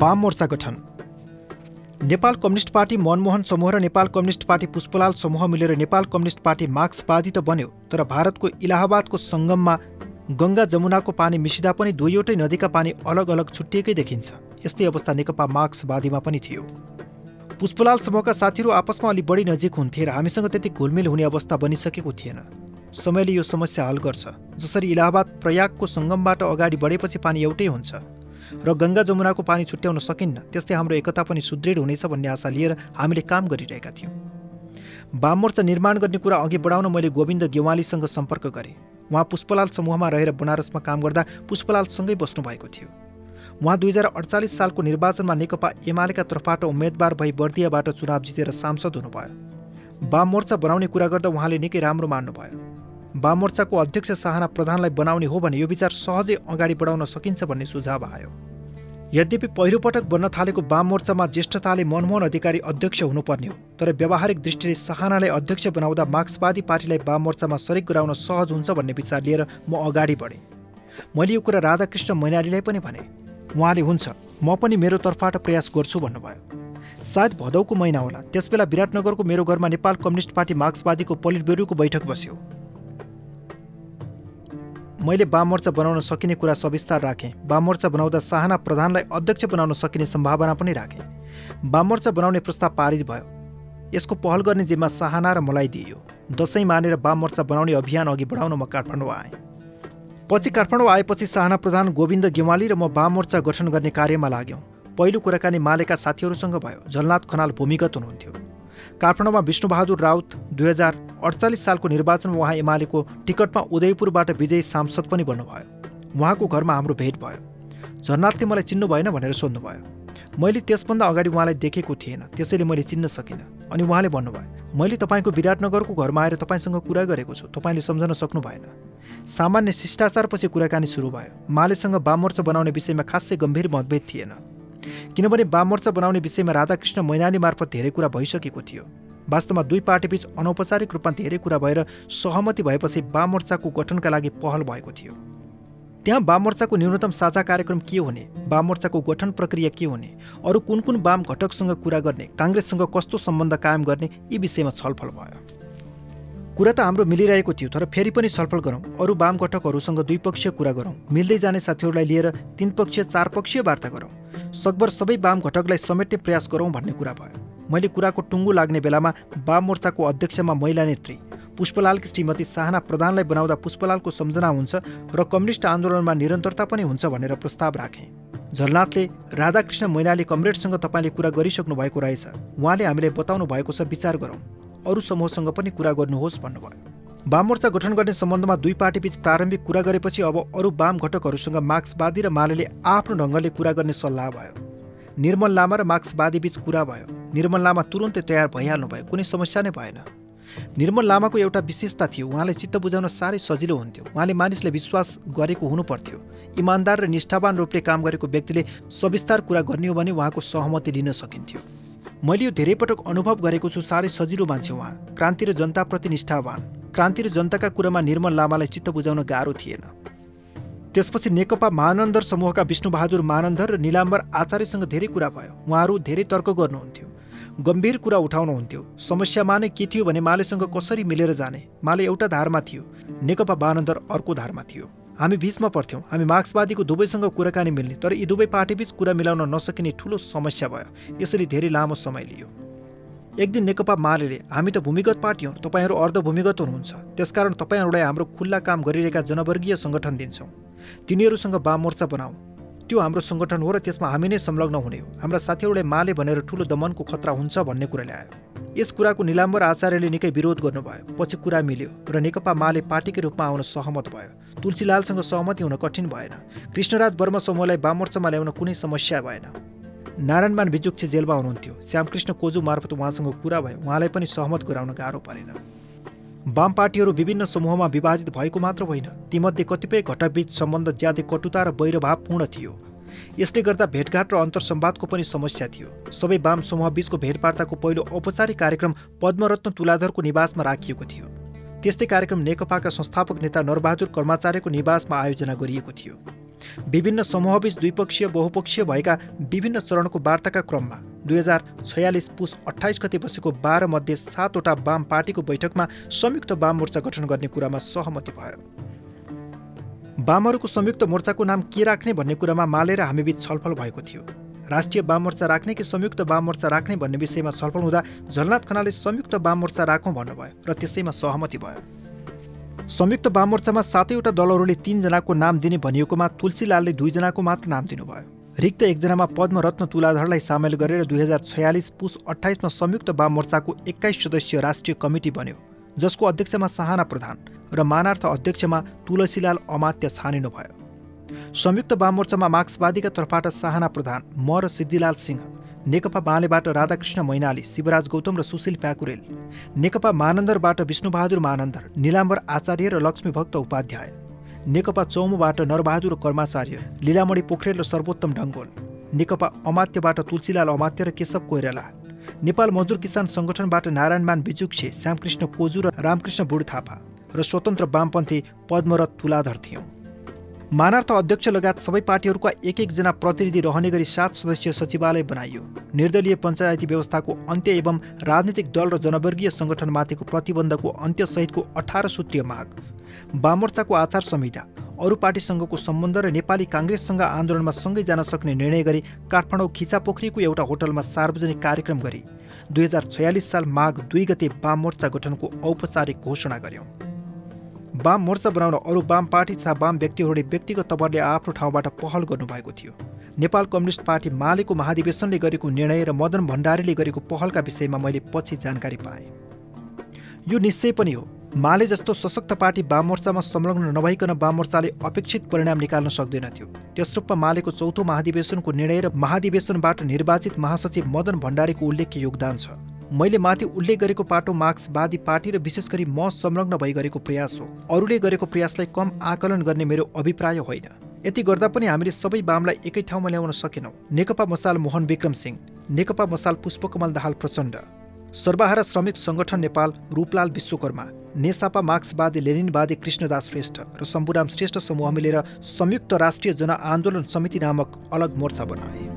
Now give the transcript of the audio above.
वाम मोर्चा गठन। Nepal communist party Manmohan समूह र नेपाल कम्युनिस्ट पार्टी पुष्पलाल समूह मिलेर नेपाल कम्युनिस्ट पार्टी मार्क्सवादी त बन्यो तर भारतको इलाहाबादको सङ्गममा गङ्गा जमुनाको पानी मिसिँदा पनि दुईवटै नदीका पानी अलग अलग छुट्टिएकै देखिन्छ। यस्तै अवस्था नेकपा मार्क्सवादीमा पनि थियो। पुष्पलाल समूहका साथीहरू आपसमा अलि बढी नजिक हुन्थे र हामीसँग त्यति घुलमिल हुने अवस्था बनिसकेको थिएन। समयले यो समस्या हल गर्छ जसरी इलाहाबाद प्रयागको सङ्गमबाट अगाडि बढेपछि पानी एउटै हुन्छ। र गङ्गा जमुनाको पानी छुट्याउन सकिन्न त्यस्तै हाम्रो एकता पनि सुदृढ हुनेछ भन्ने आशा लिएर हामीले काम गरिरहेका थियौँ। वाम मोर्चा निर्माण गर्ने कुरा अघि बढाउन मैले गोविन्द गेवालीसँग सम्पर्क गरेँ। उहाँ पुष्पलाल समूहमा रहेर बनारसमा काम गर्दा पुष्पलालसँगै बस्नुभएको थियो। उहाँ दुई हजार अडचालिस सालको निर्वाचनमा नेकपा एमालेका तर्फबाट उम्मेद्वार भई बर्दियाबाट चुनाव जितेर सांसद हुनुभयो। वाम मोर्चा बनाउने कुरा गर्दा उहाँले निकै राम्रो मान्नुभयो। वाममोर्चाको अध्यक्ष साहना प्रधानलाई बनाउने हो भने यो विचार सहजै अगाडि बढाउन सकिन्छ भन्ने सुझाव आयो। यद्यपि पहिलोपटक बन्न थालेको वाममोर्चामा ज्येष्ठताले मनमोहन अधिकारी अध्यक्ष हुनुपर्ने हो तर व्यावहारिक दृष्टिले साहनालाई अध्यक्ष बनाउँदा मार्क्सवादी पार्टीलाई वाममोर्चामा सरिक गराउन सहज हुन्छ भन्ने विचार लिएर म अगाडि बढेँ। मैले यो कुरा राधाकृष्ण मैनालीलाई पनि भने उहाँले हुन्छ म पनि मेरो तर्फबाट प्रयास गर्छु भन्नुभयो। सायद भदौको महिना होला त्यसबेला विराटनगरको मेरो घरमा नेपाल कम्युनिस्ट पार्टी मार्क्सवादीको पोलिट ब्युरोको बैठक बस्यो। मैले वाममोर्चा बनाउन सकिने कुरा सविस्तार राखेँ। वाममोर्चा बनाउँदा साहना प्रधानलाई अध्यक्ष बनाउन सकिने सम्भावना पनि राखेँ। वाममोर्चा बनाउने प्रस्ताव पारित भयो। यसको पहल गर्ने जिम्मा साहना र मलाई दिइयो। दसैँ मानेर वाममोर्चा बनाउने अभियान अघि बढाउन म काठमाडौँ आएँ। पछि काठमाडौँ आएपछि साहना प्रधान गोविन्द गेवाली र म वाममोर्चा गठन गर्ने कार्यमा लाग्यौँ। पहिलो कुराकानी मालेका साथीहरूसँग भयो। झलनाथ खनाल भूमिगत हुनुहुन्थ्यो। काठमाडौँमा विष्णुबहादुर राउत दुई हजार अडचालिस सालको निर्वाचनमा उहाँ एमालेको टिकटमा उदयपुरबाट विजयी सांसद पनि बन्नुभयो। उहाँको घरमा हाम्रो भेट भयो। झरनाथले मलाई चिन्नु भएन भनेर सोध्नुभयो। मैले त्यसभन्दा अगाडि उहाँलाई देखेको थिएन। त्यसैले मैले चिन्न सकिनँ। अनि उहाँले भन्नुभयो मैले तपाईँको विराटनगरको घरमा आएर तपाईँसँग कुरा गरेको छु। तपाईँले सम्झन सक्नु भएन। सामान्य शिष्टाचारपछि कुराकानी सुरु भयो। मालेसँग वाममोर्चा बनाउने विषयमा खासै गम्भीर मतभेद थिएन। किनभने वाममोर्चा बनाउने विषयमा राधाकृष्ण मैनाली मार्फत धेरै कुरा भइसकेको थियो। वास्तवमा दुई पार्टीबीच अनौपचारिक रूपमा धेरै कुरा भएर सहमति भएपछि वाममोर्चाको गठनका लागि पहल भएको थियो। त्यहाँ वाममोर्चाको न्यूनतम साझा कार्यक्रम के हुने वाममोर्चाको गठन प्रक्रिया के हुने अरू कुन कुन वाम घटकसँग कुरा गर्ने काङ्ग्रेससँग कस्तो सम्बन्ध कायम गर्ने यी विषयमा छलफल भयो। कुरा त हाम्रो मिलिरहेको थियो तर फेरि पनि छलफल गरौँ अरू वाम घटकहरूसँग द्विपक्षीय कुरा गरौँ मिल्दै जाने साथीहरूलाई लिएर तीन पक्षीय चार पक्षीय वार्ता गरौँ सकभर सबै वाम घटकलाई समेट्ने प्रयास गरौँ भन्ने कुरा भयो। मैले कुराको टुङ्गो लाग्ने बेलामा वाम मोर्चाको अध्यक्षमा महिला नेत्री पुष्पलालकी श्रीमती साहना प्रधानलाई बनाउँदा पुष्पलालको सम्झना हुन्छ र कम्युनिस्ट आन्दोलनमा निरन्तरता पनि हुन्छ भनेर प्रस्ताव राखे। झलनाथले राधाकृष्ण मैनाली कमरेडसँग तपाईँले कुरा गरिसक्नु भएको रहेछ। उहाँले हामीले बताउनु भएको छ विचार गरौँ। अरू समूहसँग पनि कुरा गर्नुहोस् भन्नुभयो। वाममोर्चा गठन गर्ने सम्बन्धमा दुई पार्टीबीच प्रारम्भिक कुरा गरेपछि अब अरू वाम घटकहरूसँग मार्क्सवादी र मालेले आफ्नो ढङ्गले कुरा गर्ने सल्लाह भयो। निर्मल लामा र मार्क्सवादी बीच कुरा भयो। निर्मल लामा तुरन्तै तयार भइहाल्नु भयो। कुनै समस्या नै भएन। निर्मल लामाको एउटा विशेषता थियो उहाँलाई चित्त बुझाउन साह्रै सजिलो हुन्थ्यो। उहाँले मानिसले विश्वास गरेको हुनुपर्थ्यो। इमान्दार र निष्ठावान रूपले काम गरेको व्यक्तिले सविस्तार कुरा गर्ने हो भने उहाँको सहमति लिन सकिन्थ्यो। मैले यो धेरै पटक अनुभव गरेको छु साह्रै सजिलो मान्छे उहाँ। क्रान्ति र जनताप्रति निष्ठावान। क्रान्ति र जनताका कुरामा निर्मल लामालाई चित्त बुझाउन गाह्रो थिएन। त्यसपछि नेकपा महानन्दर समूहका विष्णुबहादुर महानन्दर र निलाम्बर आचार्यसँग धेरै कुरा भयो। उहाँहरू धेरै तर्क गर्नुहुन्थ्यो। गम्भीर कुरा उठाउनुहुन्थ्यो। समस्यामा नै के थियो भने मालेसँग कसरी मिलेर जाने? माले एउटा धारमा थियो। नेकपा महानन्दर अर्को धारमा थियो। हामी बिचमा पर्थ्यौँ। हामी मार्क्सवादीको दुवैसँग कुराकानी मिल्ने तर यी दुवै पार्टीबीच कुरा मिलाउन नसकिने ठुलो समस्या भयो। यसरी धेरै लामो समय लियो। एक दिन नेकपा माले हामी त भूमिगत पार्टी हौ तपाईँहरू अर्ध भूमिगत हुनुहुन्छ। त्यसकारण तपाईँहरूलाई हाम्रो खुल्ला काम गरिरहेका जनवर्गीय सङ्गठन दिन्छौँ। तिनीहरूसँग वाममोर्चा बनाऊ। त्यो हाम्रो सङ्गठन हो र त्यसमा हामी नै संलग्न हुने हो। हाम्रा साथीहरूलाई माले भनेर ठुलो दमनको खतरा हुन्छ भन्ने कुरा ल्यायो। यस कुराको निलाम्बर आचार्यले निकै विरोध गर्नुभयो। पछि कुरा मिल्यो र नेकपा माले पार्टीकै रूपमा आउन सहमत भयो। तुलसीलालसँग सहमति हुन कठिन भएन। कृष्णराज वर्मा समूहलाई वाममोर्चामा ल्याउन कुनै समस्या भएन। नारायणमान बिजुक्छे जेलमा हुनुहुन्थ्यो। श्यामकृष्ण कोजु मार्फत उहाँसँग कुरा भयो। उहाँलाई पनि सहमत गराउन गाह्रो परेन। वाम पार्टीहरू विभिन्न समूहमा विभाजित भएको मात्र होइन तीमध्ये कतिपय घटकबीच सम्बन्ध ज्यादै कटुता र वैरभावपूर्ण थियो। यसले गर्दा भेटघाट र अन्तर्सम्वादको पनि समस्या थियो। सबै वाम समूह बीचको भेटवार्ताको पहिलो औपचारिक कार्यक्रम पद्मरत्न तुलाधरको निवासमा राखिएको थियो। त्यस्तै कार्यक्रम नेकपाका संस्थापक नेता नरबहादुर कर्माचार्यको निवासमा आयोजना गरिएको थियो। विभिन्न समूहबीच द्विपक्षीय बहुपक्षीय भएका विभिन्न चरणको वार्ताका क्रममा दुई हजार छयालिस पुस अठाइस गते बसेको बाह्र मध्ये सातवटा वाम पार्टीको बैठकमा संयुक्त वाम मोर्चा गठन गर्ने कुरामा सहमति भयो। वामहरूको संयुक्त मोर्चाको नाम के राख्ने भन्ने कुरामा माले र हामीबीच छलफल भएको थियो। राष्ट्रिय वाम मोर्चा राख्ने कि संयुक्त वाम मोर्चा राख्ने भन्ने विषयमा छलफल हुँदा झलनाथ खनाले संयुक्त वाम मोर्चा राखौँ भन्नुभयो र त्यसैमा सहमति भयो। संयुक्त वाममोर्चामा सातैवटा दलहरूले तीनजनाको नाम दिने भनिएकोमा तुलसीलालले दुईजनाको मात्र नाम दिनुभयो। रिक्त एकजनामा पद्मरत्न तुलाधरलाई सामेल गरेर दुई हजार छयालिस पुस अठाइसमा संयुक्त वाममोर्चाको एक्काइस सदस्यीय राष्ट्रिय कमिटी बन्यो जसको अध्यक्षमा साहना प्रधान र मानार्थ अध्यक्षमा तुलसीलाल अमात्य छानिनुभयो संयुक्त वाममोर्चामा मार्क्सवादीका तर्फबाट साहना प्रधान म र सिद्धिलाल सिंह नेकपा मालेबाट राधाकृष्ण मैनाली शिवराज गौतम र सुशील प्याकुरेल नेकपा मानन्दरबाट विष्णुबहादुर मानन्दर निलाम्बर आचार्य र लक्ष्मी भक्त उपाध्याय। नेकपा चौमुबाट नरबहादुर कर्माचार्य लीलामणि पोखरेल र सर्वोत्तम डङ्गोल नेकपा अमात्यबाट तुलसीलाल अमात्य र केशव कोइराला नेपाल मजदुर किसान सङ्गठनबाट नारायणमान बिजुक्षे श्यामकृष्ण कोजु र रामकृष्ण बुढथापा र स्वतन्त्र वामपन्थी पद्मरथ तुलाधर थियौँ। मानार्थ अध्यक्ष लगायत सबै पार्टीहरूका एक एकजना प्रतिनिधि रहने गरी सात सदस्यीय सचिवालय बनाइयो। निर्दलीय पञ्चायती व्यवस्थाको अन्त्य एवं राजनीतिक दल र जनवर्गीय सङ्गठनमाथिको प्रतिबन्धको अन्त्यसहितको अठार सूत्रीय माग। वाममोर्चाको आचार संहिता अरू पार्टीसँगको सम्बन्ध र नेपाली काङ्ग्रेससँग आन्दोलनमा सँगै जान सक्ने निर्णय गरी काठमाडौँ खिचापोखरीको एउटा होटलमा सार्वजनिक कार्यक्रम गरी दुई हजार छयालिस साल माघ दुई गते वाममोर्चा गठनको औपचारिक घोषणा गर्यौँ। वाम मोर्चा बनाउन अरू वाम पार्टी तथा वाम व्यक्तिहरूले व्यक्तिगत तवरले आफ्नो ठाउँबाट पहल गर्नुभएको थियो। नेपाल कम्युनिस्ट पार्टी मालेको महाधिवेशनले गरेको निर्णय र मदन भण्डारीले गरेको पहलका विषयमा मैले पछि जानकारी पाएँ। यो निश्चय पनि हो माले जस्तो सशक्त पार्टी वाममोर्चामा संलग्न नभइकन वाममोर्चाले अपेक्षित परिणाम निकाल्न सक्दैनथ्यो त्यसरूपमा मालेको चौथो महाधिवेशनको निर्णय र महाधिवेशनबाट निर्वाचित महासचिव मदन भण्डारीको उल्लेख्य योगदान छ। मैले माथि उल्लेख गरेको पाटो मार्क्सवादी पार्टी र विशेष गरी म संलग्न भई गरेको प्रयास हो। अरूले गरेको प्रयासलाई कम आकलन गर्ने मेरो अभिप्राय होइन। यति गर्दा पनि हामीले सबै वामलाई एकै ठाउँमा ल्याउन सकेनौँ। नेकपा मसाल मोहन विक्रम सिंह नेकपा मसाल पुष्पकमल दाहाल प्रचण्ड। सर्वहारा श्रमिक सङ्गठन नेपाल रूपलाल विश्वकर्मा नेसापा मार्क्सवादी लेनिनवादी कृष्णदास श्रेष्ठ र शम्भुराम श्रेष्ठ समूह मिलेर संयुक्त राष्ट्रिय जनआन्दोलन समिति नामक अलग मोर्चा बनाए।